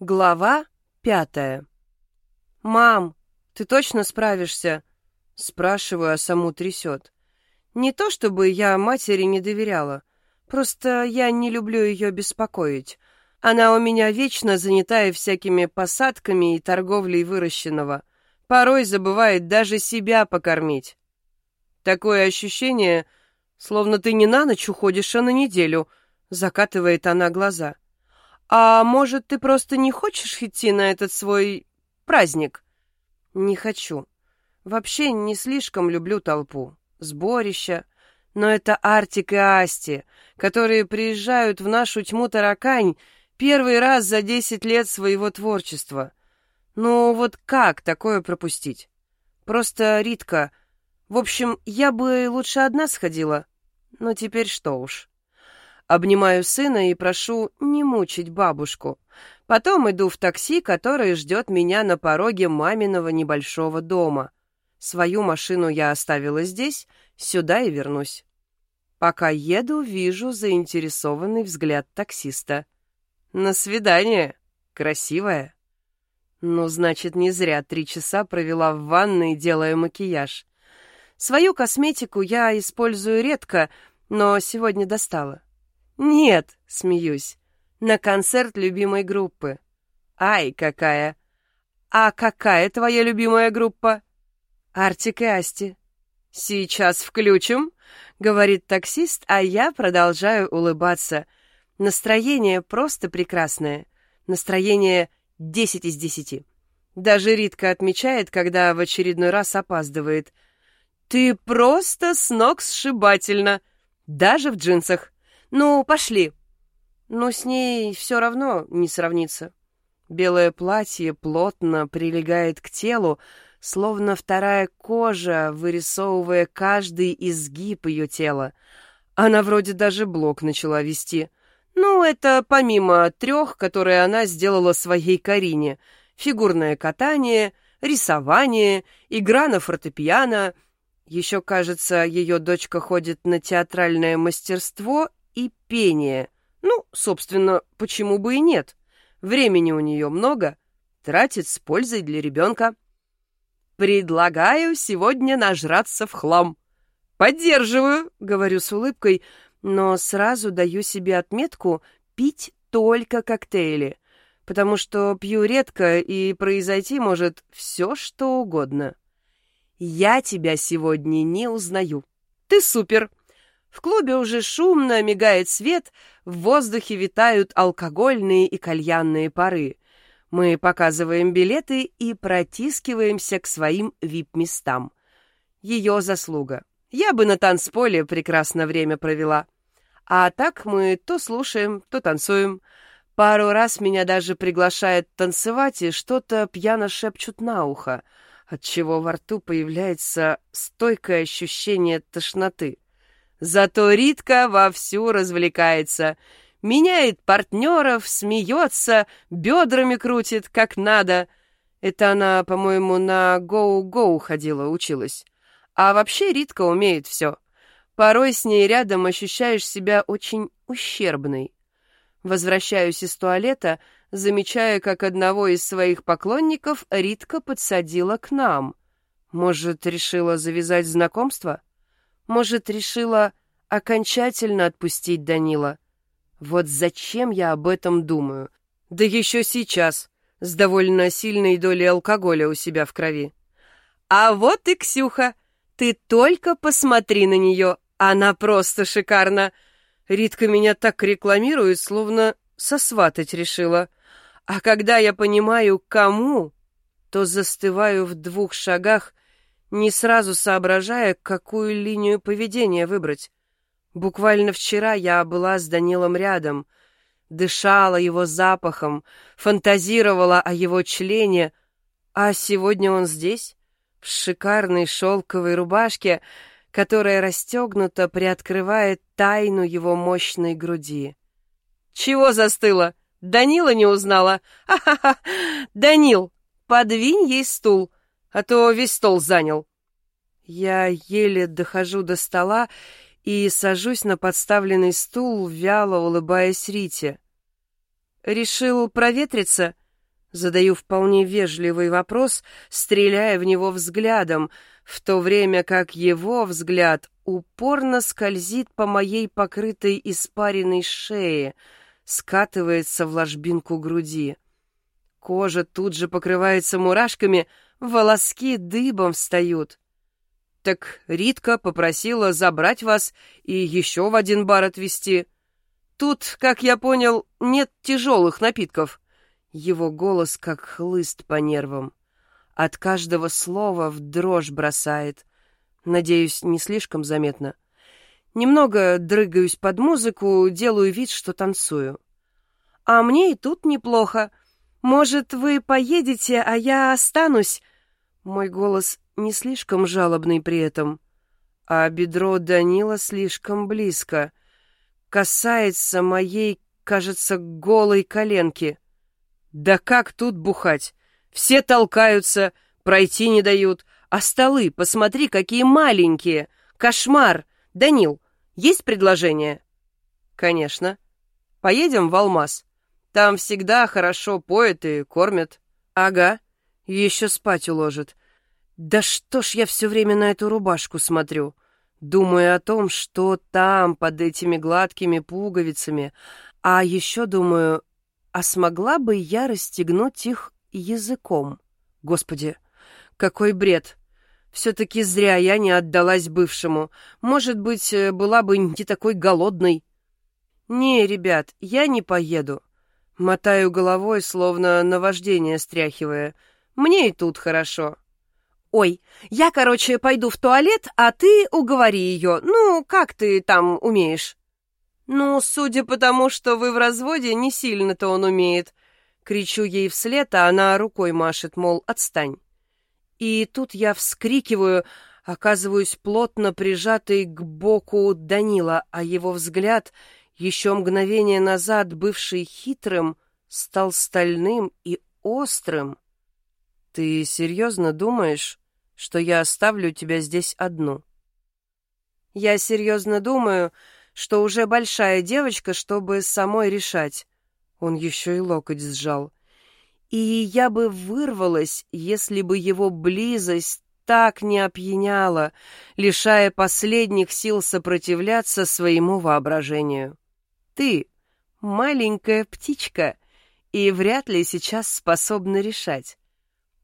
Глава пятая. «Мам, ты точно справишься?» Спрашиваю, а саму трясет. Не то чтобы я матери не доверяла, просто я не люблю ее беспокоить. Она у меня вечно занята и всякими посадками и торговлей выращенного. Порой забывает даже себя покормить. Такое ощущение, словно ты не на ночь уходишь, а на неделю, закатывает она глаза. А может, ты просто не хочешь идти на этот свой праздник? Не хочу. Вообще не слишком люблю толпу, сборища. Но это Артик и Асти, которые приезжают в нашу тьму таракань первый раз за десять лет своего творчества. Ну вот как такое пропустить? Просто Ритка... В общем, я бы лучше одна сходила. Но теперь что уж. Обнимаю сына и прошу не мучить бабушку. Потом иду в такси, которое ждет меня на пороге маминого небольшого дома. Свою машину я оставила здесь, сюда и вернусь. Пока еду, вижу заинтересованный взгляд таксиста. «На свидание. Красивая». Ну, значит, не зря три часа провела в ванной, делая макияж. Свою косметику я использую редко, но сегодня достала. «Нет», — смеюсь, — «на концерт любимой группы». «Ай, какая!» «А какая твоя любимая группа?» «Артик и Асти». «Сейчас включим», — говорит таксист, а я продолжаю улыбаться. Настроение просто прекрасное. Настроение десять из десяти. Даже Ритка отмечает, когда в очередной раз опаздывает. «Ты просто с ног сшибательно, даже в джинсах». «Ну, пошли!» Но с ней все равно не сравнится. Белое платье плотно прилегает к телу, словно вторая кожа, вырисовывая каждый изгиб ее тела. Она вроде даже блок начала вести. Ну, это помимо трех, которые она сделала своей Карине. Фигурное катание, рисование, игра на фортепиано. Еще, кажется, ее дочка ходит на театральное мастерство и пение. Ну, собственно, почему бы и нет? Времени у нее много, тратит с пользой для ребенка. Предлагаю сегодня нажраться в хлам. Поддерживаю, говорю с улыбкой, но сразу даю себе отметку пить только коктейли, потому что пью редко и произойти может все, что угодно. Я тебя сегодня не узнаю. Ты супер. В клубе уже шумно мигает свет, в воздухе витают алкогольные и кальянные пары. Мы показываем билеты и протискиваемся к своим вип-местам. Ее заслуга. Я бы на танцполе прекрасно время провела. А так мы то слушаем, то танцуем. Пару раз меня даже приглашает танцевать и что-то пьяно шепчут на ухо, отчего во рту появляется стойкое ощущение тошноты. Зато Ритка вовсю развлекается. Меняет партнеров, смеется, бедрами крутит, как надо. Это она, по-моему, на гоу-гоу ходила, училась. А вообще Ритка умеет все. Порой с ней рядом ощущаешь себя очень ущербной. Возвращаюсь из туалета, замечая, как одного из своих поклонников Ритка подсадила к нам. Может, решила завязать знакомство? — может, решила окончательно отпустить Данила? Вот зачем я об этом думаю? Да еще сейчас, с довольно сильной долей алкоголя у себя в крови. А вот и Ксюха. Ты только посмотри на нее, она просто шикарна. Ритка меня так рекламирует, словно сосватать решила. А когда я понимаю, кому, то застываю в двух шагах не сразу соображая, какую линию поведения выбрать. Буквально вчера я была с Данилом рядом, дышала его запахом, фантазировала о его члене, а сегодня он здесь, в шикарной шелковой рубашке, которая расстегнута приоткрывает тайну его мощной груди. «Чего застыла? Данила не узнала? Ха-ха-ха! Данил, подвинь ей стул!» А то весь стол занял. Я еле дохожу до стола и сажусь на подставленный стул, вяло улыбаясь Рите. «Решил проветриться?» Задаю вполне вежливый вопрос, стреляя в него взглядом, в то время как его взгляд упорно скользит по моей покрытой испаренной шее, скатывается в ложбинку груди. Кожа тут же покрывается мурашками, волоски дыбом встают. Так Ритка попросила забрать вас и еще в один бар отвезти. Тут, как я понял, нет тяжелых напитков. Его голос как хлыст по нервам. От каждого слова в дрожь бросает. Надеюсь, не слишком заметно. Немного дрыгаюсь под музыку, делаю вид, что танцую. А мне и тут неплохо. Может, вы поедете, а я останусь? Мой голос не слишком жалобный при этом, а бедро Данила слишком близко. Касается моей, кажется, голой коленки. Да как тут бухать? Все толкаются, пройти не дают. А столы, посмотри, какие маленькие. Кошмар. Данил, есть предложение? Конечно. Поедем в Алмаз. Там всегда хорошо поют и кормят. Ага. Еще спать уложат. Да что ж я все время на эту рубашку смотрю? Думаю о том, что там, под этими гладкими пуговицами. А еще думаю, а смогла бы я расстегнуть их языком? Господи, какой бред! Все-таки зря я не отдалась бывшему. Может быть, э, была бы не такой голодной. Не, ребят, я не поеду. Мотаю головой, словно наваждение стряхивая. Мне и тут хорошо. Ой, я, короче, пойду в туалет, а ты уговори ее. Ну, как ты там умеешь? «Ну, судя по тому, что вы в разводе, не сильно-то он умеет». Кричу ей вслед, а она рукой машет, мол, отстань. И тут я вскрикиваю, оказываюсь плотно прижатой к боку Данила, а его взгляд, еще мгновение назад бывший хитрым, стал стальным и острым. «Ты серьезно думаешь, что я оставлю тебя здесь одну?» «Я серьезно думаю, что уже большая девочка, чтобы самой решать. Он еще и локоть сжал. И я бы вырвалась, если бы его близость так не опьяняла, лишая последних сил сопротивляться своему воображению. Ты — маленькая птичка, и вряд ли сейчас способна решать.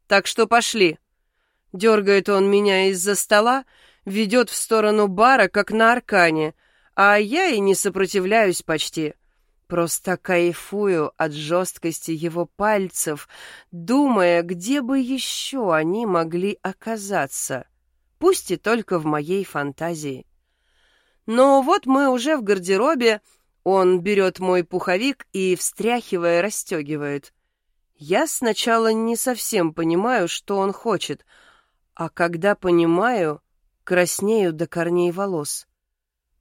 Так что пошли. Дергает он меня из-за стола, ведет в сторону бара, как на аркане, а я и не сопротивляюсь почти. Просто кайфую от жесткости его пальцев, думая, где бы еще они могли оказаться. Пусть и только в моей фантазии. Но вот мы уже в гардеробе, он берет мой пуховик и, встряхивая, расстегивает. Я сначала не совсем понимаю, что он хочет, а когда понимаю, краснею до корней волос.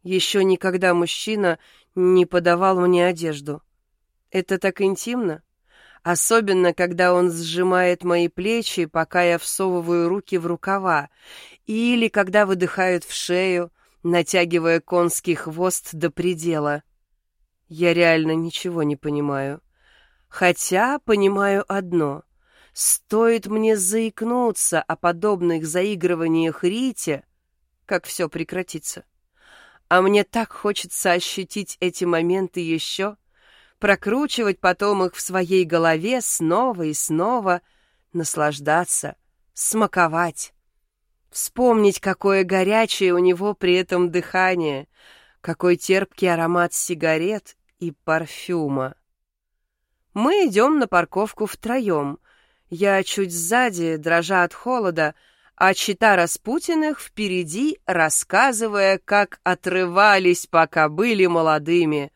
Еще никогда мужчина не подавал мне одежду. Это так интимно. Особенно, когда он сжимает мои плечи, пока я всовываю руки в рукава, или когда выдыхает в шею, натягивая конский хвост до предела. Я реально ничего не понимаю. Хотя понимаю одно. Стоит мне заикнуться о подобных заигрываниях Рите, как все прекратится. А мне так хочется ощутить эти моменты еще, прокручивать потом их в своей голове снова и снова, наслаждаться, смаковать. Вспомнить, какое горячее у него при этом дыхание, какой терпкий аромат сигарет и парфюма. Мы идем на парковку втроем. Я чуть сзади, дрожа от холода, а чита Распутиных впереди, рассказывая, как отрывались, пока были молодыми.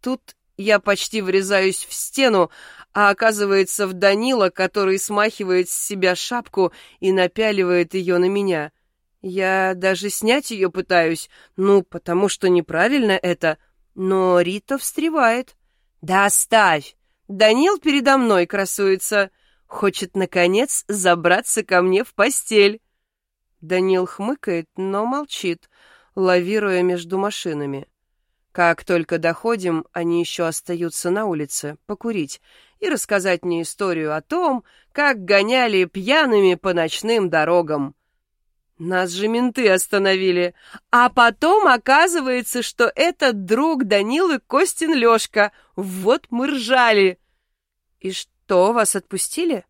Тут я почти врезаюсь в стену, а оказывается в Данила, который смахивает с себя шапку и напяливает ее на меня. Я даже снять ее пытаюсь, ну, потому что неправильно это, но Рита встревает. «Да оставь! Данил передо мной красуется!» Хочет, наконец, забраться ко мне в постель. Данил хмыкает, но молчит, лавируя между машинами. Как только доходим, они еще остаются на улице, покурить. и рассказать мне историю о том, как гоняли пьяными по ночным дорогам. Нас же менты остановили. А потом оказывается, что этот друг Данилы Костин Лёшка. Вот мы ржали. И что, вас отпустили?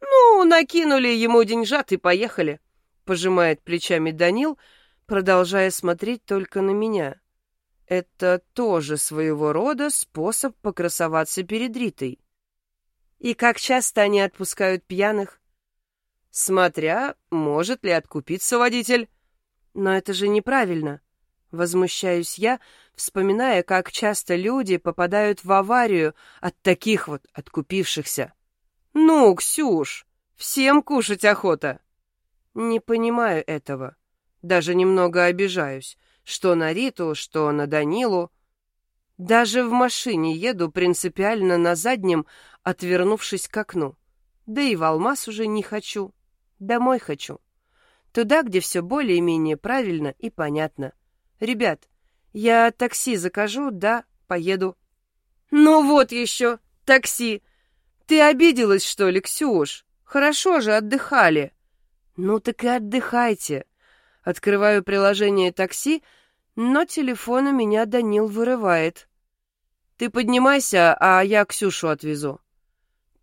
Ну, накинули ему деньжат и поехали. Пожимает плечами Данил, продолжая смотреть только на меня. Это тоже своего рода способ покрасоваться перед Ритой. И как часто они отпускают пьяных? Смотря, может ли откупиться водитель. Но это же неправильно. Возмущаюсь я, вспоминая, как часто люди попадают в аварию от таких вот откупившихся. Ну, Ксюш, всем кушать охота. Не понимаю этого. Даже немного обижаюсь. Что на Риту, что на Данилу. Даже в машине еду принципиально на заднем, отвернувшись к окну. Да и в алмаз уже не хочу. Домой хочу. Туда, где все более-менее правильно и понятно. Ребят, я такси закажу, да, поеду. Ну вот еще, такси. Ты обиделась, что ли, Ксюш? Хорошо же, отдыхали. Ну так и отдыхайте. Открываю приложение такси, но телефон у меня Данил вырывает. Ты поднимайся, а я Ксюшу отвезу.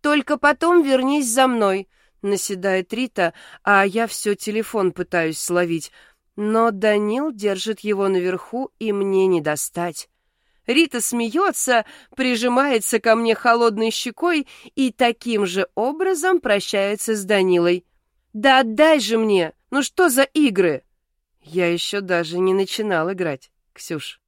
Только потом вернись за мной. Наседает Рита, а я все телефон пытаюсь словить. Но Данил держит его наверху, и мне не достать. Рита смеется, прижимается ко мне холодной щекой и таким же образом прощается с Данилой. «Да отдай же мне! Ну что за игры?» Я еще даже не начинал играть, Ксюш.